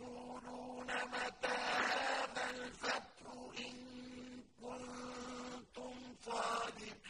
وَيَقُولُونَ مَتَىٰ هَٰذَا الْفَتْحُ إِن كُنتُمْ صَادِقِينَ؟